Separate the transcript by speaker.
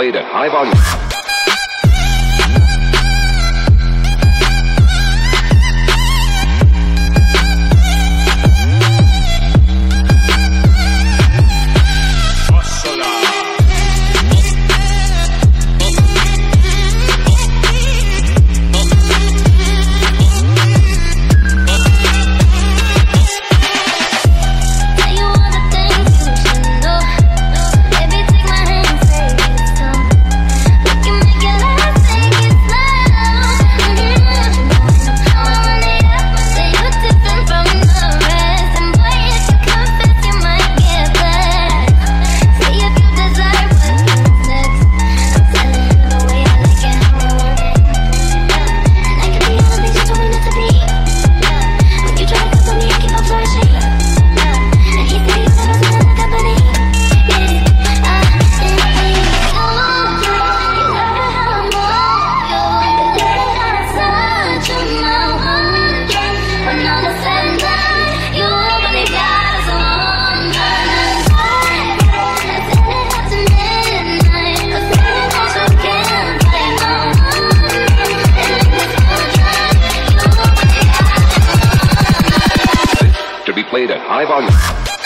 Speaker 1: played at high volume. Played at high volume.